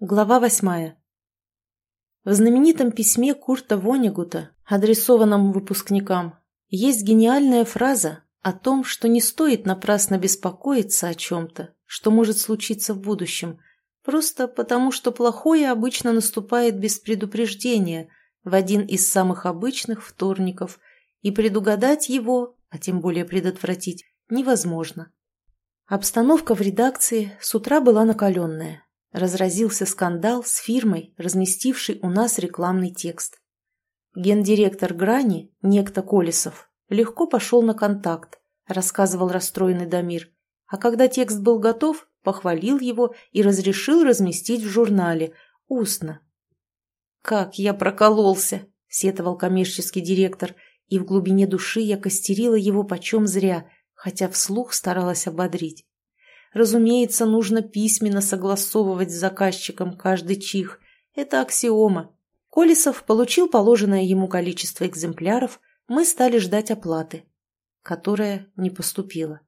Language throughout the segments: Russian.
Глава восьмая. В знаменитом письме Курта Вонигута, адресованном выпускникам, есть гениальная фраза о том, что не стоит напрасно беспокоиться о чем-то, что может случиться в будущем, просто потому что плохое обычно наступает без предупреждения в один из самых обычных вторников, и предугадать его, а тем более предотвратить, невозможно. Обстановка в редакции с утра была накаленная разразился скандал с фирмой, разместившей у нас рекламный текст. Гендиректор Грани, некто Колесов, легко пошел на контакт, рассказывал расстроенный Дамир, а когда текст был готов, похвалил его и разрешил разместить в журнале, устно. «Как я прокололся!» — сетовал коммерческий директор, и в глубине души я костерила его почем зря, хотя вслух старалась ободрить. Разумеется, нужно письменно согласовывать с заказчиком каждый чих. Это аксиома. Колесов получил положенное ему количество экземпляров, мы стали ждать оплаты, которая не поступила.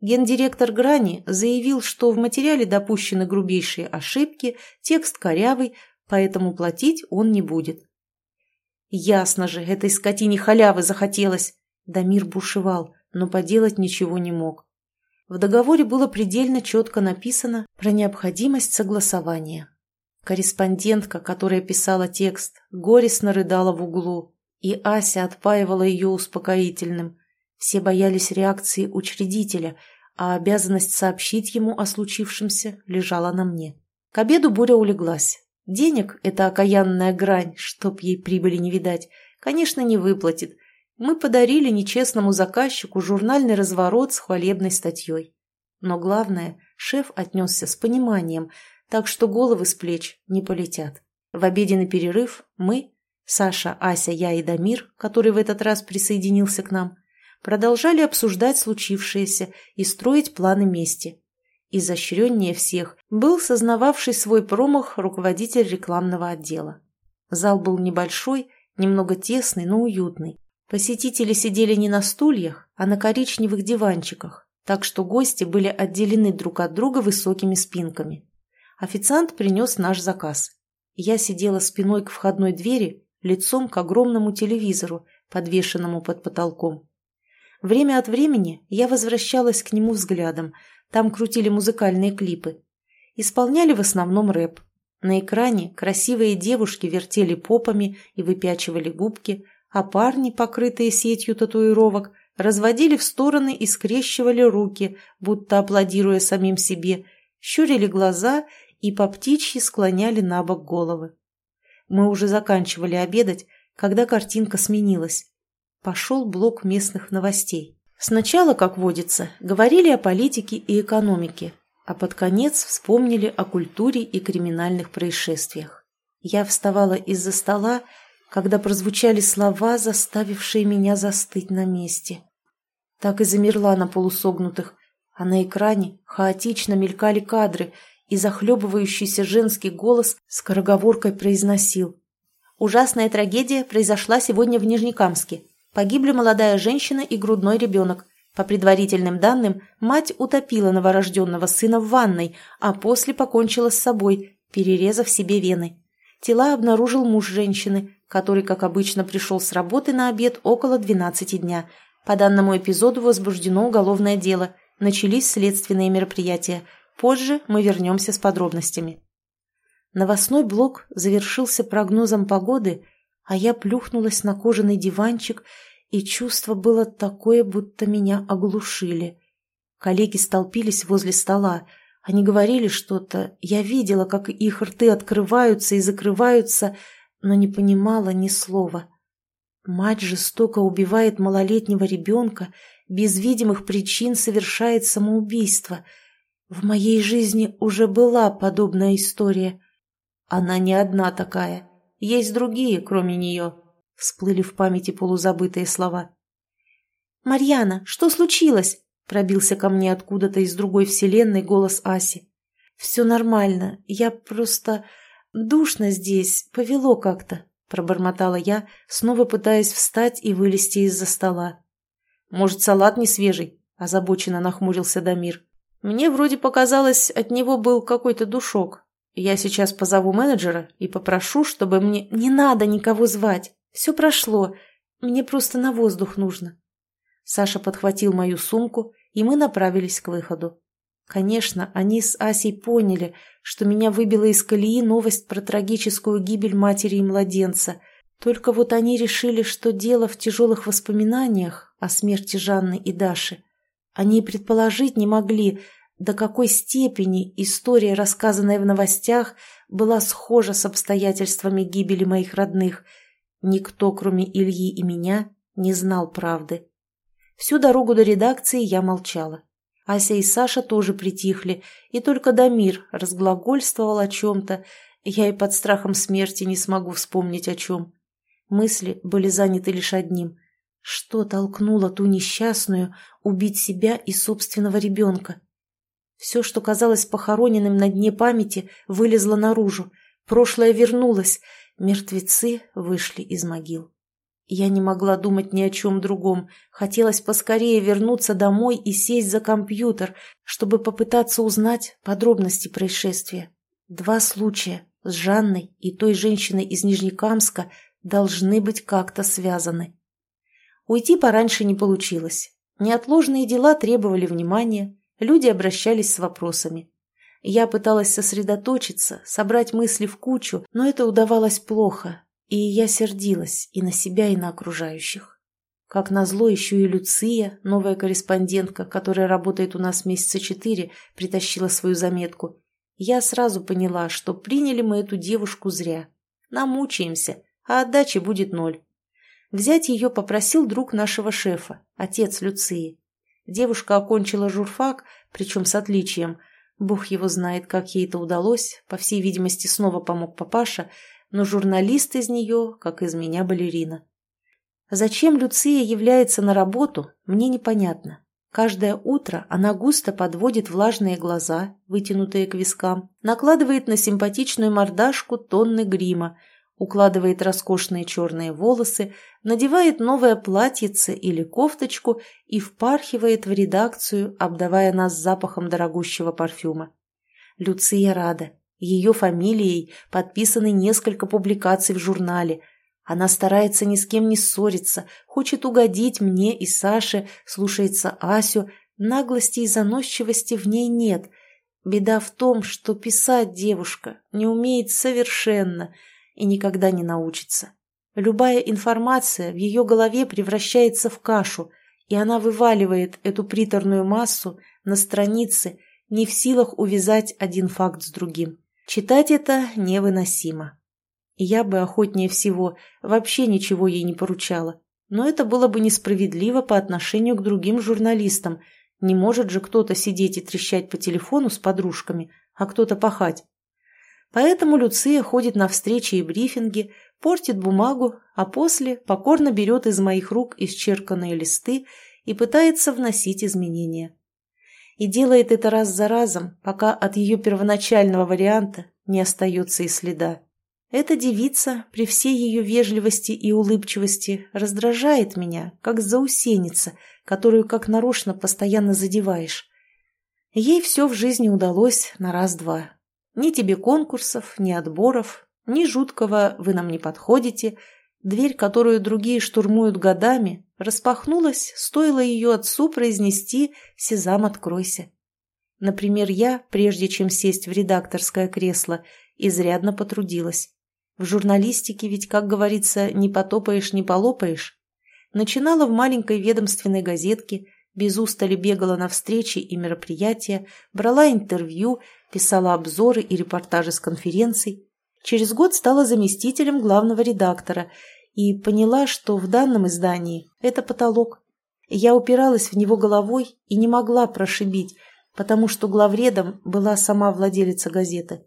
Гендиректор Грани заявил, что в материале допущены грубейшие ошибки, текст корявый, поэтому платить он не будет. Ясно же, этой скотине халявы захотелось. Дамир бушевал, но поделать ничего не мог. В договоре было предельно четко написано про необходимость согласования. Корреспондентка, которая писала текст, горестно рыдала в углу, и Ася отпаивала ее успокоительным. Все боялись реакции учредителя, а обязанность сообщить ему о случившемся лежала на мне. К обеду Боря улеглась. Денег эта окаянная грань, чтоб ей прибыли не видать, конечно, не выплатит, мы подарили нечестному заказчику журнальный разворот с хвалебной статьей. Но главное, шеф отнесся с пониманием, так что головы с плеч не полетят. В обеденный перерыв мы, Саша, Ася, я и Дамир, который в этот раз присоединился к нам, продолжали обсуждать случившееся и строить планы мести. Изощреннее всех был сознававший свой промах руководитель рекламного отдела. Зал был небольшой, немного тесный, но уютный. Посетители сидели не на стульях, а на коричневых диванчиках, так что гости были отделены друг от друга высокими спинками. Официант принес наш заказ. Я сидела спиной к входной двери, лицом к огромному телевизору, подвешенному под потолком. Время от времени я возвращалась к нему взглядом, там крутили музыкальные клипы. Исполняли в основном рэп. На экране красивые девушки вертели попами и выпячивали губки, а парни, покрытые сетью татуировок, разводили в стороны и скрещивали руки, будто аплодируя самим себе, щурили глаза и по птичьи склоняли на бок головы. Мы уже заканчивали обедать, когда картинка сменилась. Пошел блок местных новостей. Сначала, как водится, говорили о политике и экономике, а под конец вспомнили о культуре и криминальных происшествиях. Я вставала из-за стола когда прозвучали слова, заставившие меня застыть на месте. Так и замерла на полусогнутых, а на экране хаотично мелькали кадры, и захлебывающийся женский голос скороговоркой произносил. «Ужасная трагедия произошла сегодня в Нижнекамске. Погибли молодая женщина и грудной ребенок. По предварительным данным, мать утопила новорожденного сына в ванной, а после покончила с собой, перерезав себе вены. Тела обнаружил муж женщины, который, как обычно, пришел с работы на обед около 12 дня. По данному эпизоду возбуждено уголовное дело. Начались следственные мероприятия. Позже мы вернемся с подробностями. Новостной блок завершился прогнозом погоды, а я плюхнулась на кожаный диванчик, и чувство было такое, будто меня оглушили. Коллеги столпились возле стола. Они говорили что-то. Я видела, как их рты открываются и закрываются, но не понимала ни слова. Мать жестоко убивает малолетнего ребенка, без видимых причин совершает самоубийство. В моей жизни уже была подобная история. Она не одна такая. Есть другие, кроме нее. Всплыли в памяти полузабытые слова. «Марьяна, что случилось?» Пробился ко мне откуда-то из другой вселенной голос Аси. «Все нормально. Я просто... «Душно здесь, повело как-то», — пробормотала я, снова пытаясь встать и вылезти из-за стола. «Может, салат не свежий?» — озабоченно нахмурился Дамир. «Мне вроде показалось, от него был какой-то душок. Я сейчас позову менеджера и попрошу, чтобы мне... Не надо никого звать. Все прошло. Мне просто на воздух нужно. Саша подхватил мою сумку, и мы направились к выходу. Конечно, они с Асей поняли, что меня выбила из колеи новость про трагическую гибель матери и младенца. Только вот они решили, что дело в тяжелых воспоминаниях о смерти Жанны и Даши. Они предположить не могли, до какой степени история, рассказанная в новостях, была схожа с обстоятельствами гибели моих родных. Никто, кроме Ильи и меня, не знал правды. Всю дорогу до редакции я молчала. Ася и Саша тоже притихли, и только Дамир разглагольствовал о чем-то. Я и под страхом смерти не смогу вспомнить о чем. Мысли были заняты лишь одним. Что толкнуло ту несчастную убить себя и собственного ребенка? Все, что казалось похороненным на дне памяти, вылезло наружу. Прошлое вернулось. Мертвецы вышли из могил. Я не могла думать ни о чем другом. Хотелось поскорее вернуться домой и сесть за компьютер, чтобы попытаться узнать подробности происшествия. Два случая с Жанной и той женщиной из Нижнекамска должны быть как-то связаны. Уйти пораньше не получилось. Неотложные дела требовали внимания, люди обращались с вопросами. Я пыталась сосредоточиться, собрать мысли в кучу, но это удавалось плохо, и я сердилась и на себя, и на окружающих. Как назло, еще и Люция, новая корреспондентка, которая работает у нас месяца четыре, притащила свою заметку. Я сразу поняла, что приняли мы эту девушку зря. Намучаемся, а отдачи будет ноль. Взять ее попросил друг нашего шефа, отец Люции. Девушка окончила журфак, причем с отличием. Бог его знает, как ей это удалось. По всей видимости, снова помог папаша, но журналист из нее, как из меня балерина. Зачем Люция является на работу, мне непонятно. Каждое утро она густо подводит влажные глаза, вытянутые к вискам, накладывает на симпатичную мордашку тонны грима, укладывает роскошные черные волосы, надевает новое платьице или кофточку и впархивает в редакцию, обдавая нас запахом дорогущего парфюма. Люция рада. Ее фамилией подписаны несколько публикаций в журнале. Она старается ни с кем не ссориться, хочет угодить мне и Саше, слушается Асю. Наглости и заносчивости в ней нет. Беда в том, что писать девушка не умеет совершенно и никогда не научится. Любая информация в ее голове превращается в кашу, и она вываливает эту приторную массу на страницы, не в силах увязать один факт с другим. Читать это невыносимо. Я бы охотнее всего вообще ничего ей не поручала. Но это было бы несправедливо по отношению к другим журналистам. Не может же кто-то сидеть и трещать по телефону с подружками, а кто-то пахать. Поэтому Люция ходит на встречи и брифинги, портит бумагу, а после покорно берет из моих рук исчерканные листы и пытается вносить изменения и делает это раз за разом, пока от ее первоначального варианта не остается и следа. Эта девица, при всей ее вежливости и улыбчивости, раздражает меня, как заусеница, которую как нарочно постоянно задеваешь. Ей все в жизни удалось на раз-два. Ни тебе конкурсов, ни отборов, ни жуткого «вы нам не подходите», Дверь, которую другие штурмуют годами, распахнулась, стоило ее отцу произнести «Сезам, откройся». Например, я, прежде чем сесть в редакторское кресло, изрядно потрудилась. В журналистике ведь, как говорится, не потопаешь, не полопаешь. Начинала в маленькой ведомственной газетке, без устали бегала на встречи и мероприятия, брала интервью, писала обзоры и репортажи с конференций. Через год стала заместителем главного редактора и поняла, что в данном издании это потолок. Я упиралась в него головой и не могла прошибить, потому что главредом была сама владелица газеты.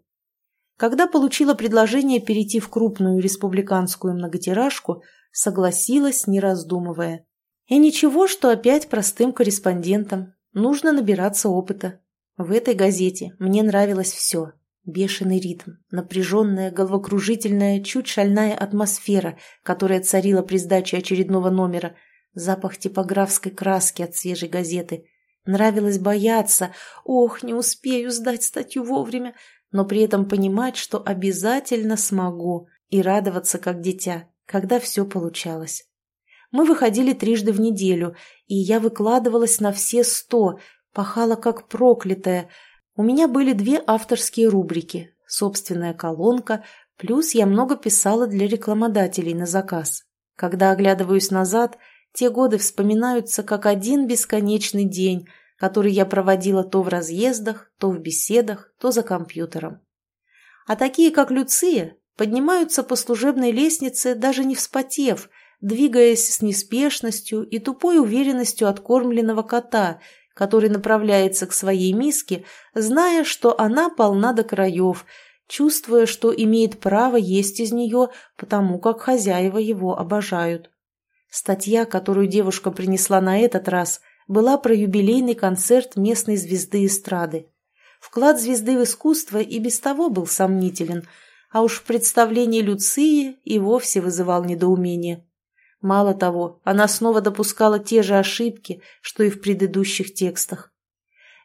Когда получила предложение перейти в крупную республиканскую многотиражку, согласилась, не раздумывая. И ничего, что опять простым корреспондентом. Нужно набираться опыта. В этой газете мне нравилось все. Бешеный ритм, напряженная, головокружительная, чуть шальная атмосфера, которая царила при сдаче очередного номера, запах типографской краски от свежей газеты. Нравилось бояться. Ох, не успею сдать статью вовремя. но при этом понимать, что обязательно смогу, и радоваться как дитя, когда все получалось. Мы выходили трижды в неделю, и я выкладывалась на все сто, пахала как проклятая. У меня были две авторские рубрики, собственная колонка, плюс я много писала для рекламодателей на заказ. Когда оглядываюсь назад, те годы вспоминаются как один бесконечный день, который я проводила то в разъездах, то в беседах, то за компьютером. А такие, как Люция, поднимаются по служебной лестнице, даже не вспотев, двигаясь с неспешностью и тупой уверенностью откормленного кота, который направляется к своей миске, зная, что она полна до краев, чувствуя, что имеет право есть из нее, потому как хозяева его обожают. Статья, которую девушка принесла на этот раз, была про юбилейный концерт местной звезды эстрады. Вклад звезды в искусство и без того был сомнителен, а уж в представлении Люции и вовсе вызывал недоумение. Мало того, она снова допускала те же ошибки, что и в предыдущих текстах.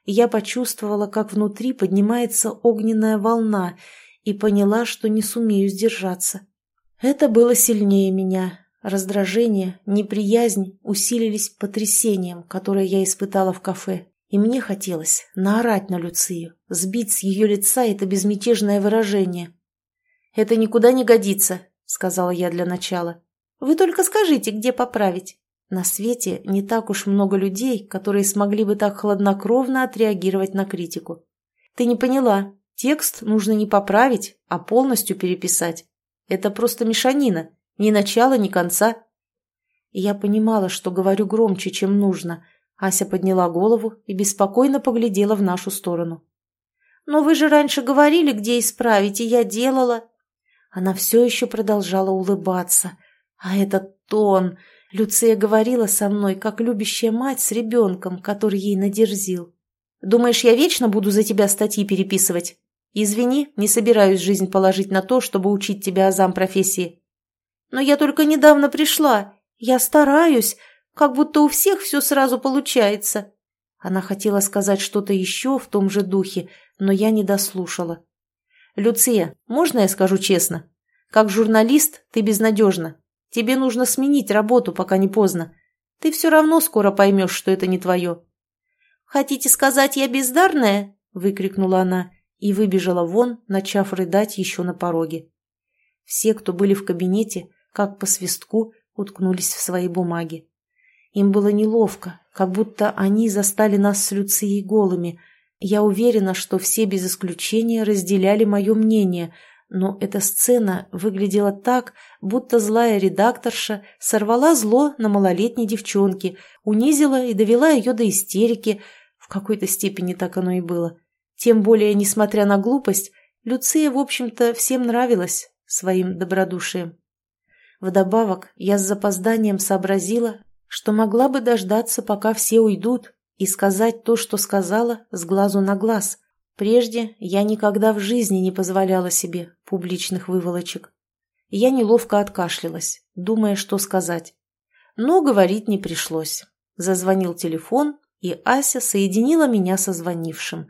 Я почувствовала, как внутри поднимается огненная волна, и поняла, что не сумею сдержаться. Это было сильнее меня, Раздражение, неприязнь усилились потрясением, которое я испытала в кафе. И мне хотелось наорать на Люцию, сбить с ее лица это безмятежное выражение. «Это никуда не годится», — сказала я для начала. «Вы только скажите, где поправить». На свете не так уж много людей, которые смогли бы так хладнокровно отреагировать на критику. «Ты не поняла. Текст нужно не поправить, а полностью переписать. Это просто мешанина». Ни начала, ни конца. я понимала, что говорю громче, чем нужно. Ася подняла голову и беспокойно поглядела в нашу сторону. «Но вы же раньше говорили, где исправить, и я делала». Она все еще продолжала улыбаться. А этот тон... Люция говорила со мной, как любящая мать с ребенком, который ей надерзил. «Думаешь, я вечно буду за тебя статьи переписывать? Извини, не собираюсь жизнь положить на то, чтобы учить тебя азам профессии. Но я только недавно пришла. Я стараюсь, как будто у всех все сразу получается». Она хотела сказать что-то еще в том же духе, но я не дослушала. «Люция, можно я скажу честно? Как журналист ты безнадежна. Тебе нужно сменить работу, пока не поздно. Ты все равно скоро поймешь, что это не твое». «Хотите сказать, я бездарная?» – выкрикнула она и выбежала вон, начав рыдать еще на пороге. Все, кто были в кабинете, как по свистку уткнулись в свои бумаги. Им было неловко, как будто они застали нас с Люцией голыми. Я уверена, что все без исключения разделяли мое мнение, но эта сцена выглядела так, будто злая редакторша сорвала зло на малолетней девчонке, унизила и довела ее до истерики. В какой-то степени так оно и было. Тем более, несмотря на глупость, Люция, в общем-то, всем нравилась своим добродушием. Вдобавок, я с запозданием сообразила, что могла бы дождаться, пока все уйдут, и сказать то, что сказала, с глазу на глаз. Прежде я никогда в жизни не позволяла себе публичных выволочек. Я неловко откашлялась, думая, что сказать. Но говорить не пришлось. Зазвонил телефон, и Ася соединила меня со звонившим.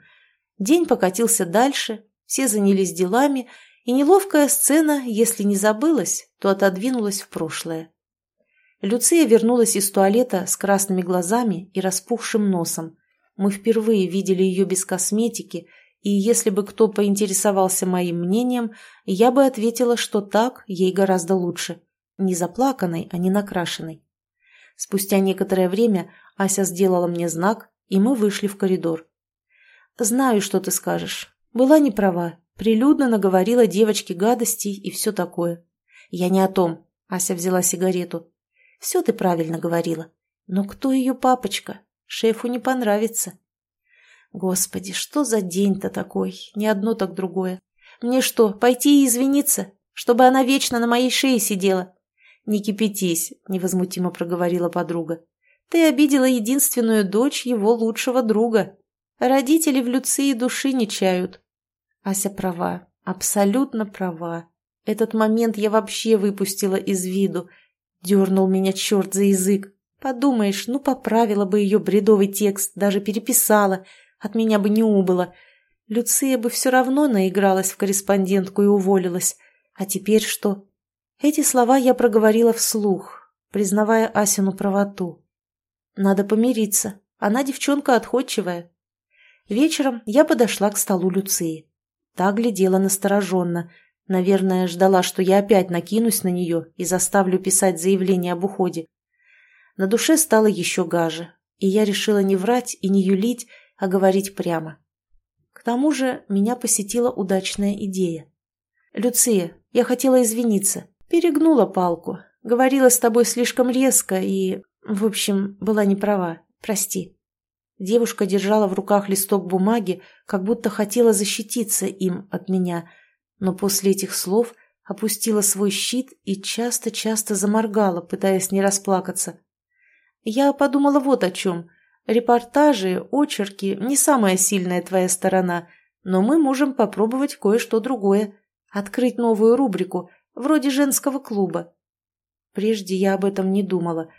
День покатился дальше, все занялись делами, и неловкая сцена, если не забылась, то отодвинулась в прошлое. Люция вернулась из туалета с красными глазами и распухшим носом. Мы впервые видели ее без косметики, и если бы кто поинтересовался моим мнением, я бы ответила, что так ей гораздо лучше. Не заплаканной, а не накрашенной. Спустя некоторое время Ася сделала мне знак, и мы вышли в коридор. «Знаю, что ты скажешь. Была не права. Прилюдно наговорила девочке гадостей и все такое. Я не о том. Ася взяла сигарету. Все ты правильно говорила. Но кто ее папочка? Шефу не понравится. Господи, что за день-то такой? Ни одно, так другое. Мне что, пойти и извиниться? Чтобы она вечно на моей шее сидела? Не кипятись, невозмутимо проговорила подруга. Ты обидела единственную дочь его лучшего друга. Родители в Люции души не чают. Ася права, абсолютно права. Этот момент я вообще выпустила из виду. Дернул меня черт за язык. Подумаешь, ну поправила бы ее бредовый текст, даже переписала. От меня бы не убыло. Люция бы все равно наигралась в корреспондентку и уволилась. А теперь что? Эти слова я проговорила вслух, признавая Асину правоту. Надо помириться. Она девчонка отходчивая. Вечером я подошла к столу Люции. Та глядела настороженно. Наверное, ждала, что я опять накинусь на нее и заставлю писать заявление об уходе. На душе стало еще гаже, и я решила не врать и не юлить, а говорить прямо. К тому же меня посетила удачная идея. «Люция, я хотела извиниться. Перегнула палку. Говорила с тобой слишком резко и... В общем, была не права. Прости». Девушка держала в руках листок бумаги, как будто хотела защититься им от меня, но после этих слов опустила свой щит и часто-часто заморгала, пытаясь не расплакаться. Я подумала вот о чем. Репортажи, очерки – не самая сильная твоя сторона, но мы можем попробовать кое-что другое. Открыть новую рубрику, вроде женского клуба. Прежде я об этом не думала.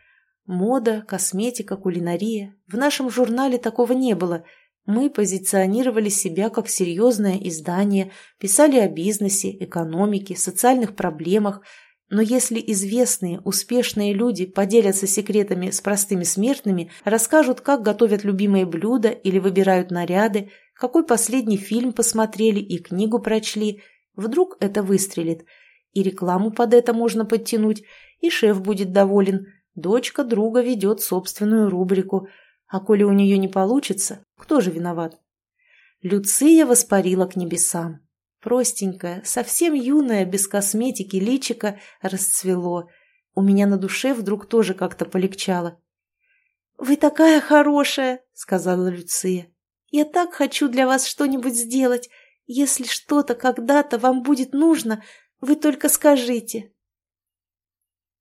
Мода, косметика, кулинария. В нашем журнале такого не было. Мы позиционировали себя как серьезное издание, писали о бизнесе, экономике, социальных проблемах – но если известные, успешные люди поделятся секретами с простыми смертными, расскажут, как готовят любимые блюда или выбирают наряды, какой последний фильм посмотрели и книгу прочли, вдруг это выстрелит. И рекламу под это можно подтянуть, и шеф будет доволен. Дочка друга ведет собственную рубрику. А коли у нее не получится, кто же виноват? Люция воспарила к небесам. Простенькое, совсем юное, без косметики, личико расцвело. У меня на душе вдруг тоже как-то полегчало. «Вы такая хорошая!» — сказала Люция. «Я так хочу для вас что-нибудь сделать. Если что-то когда-то вам будет нужно, вы только скажите».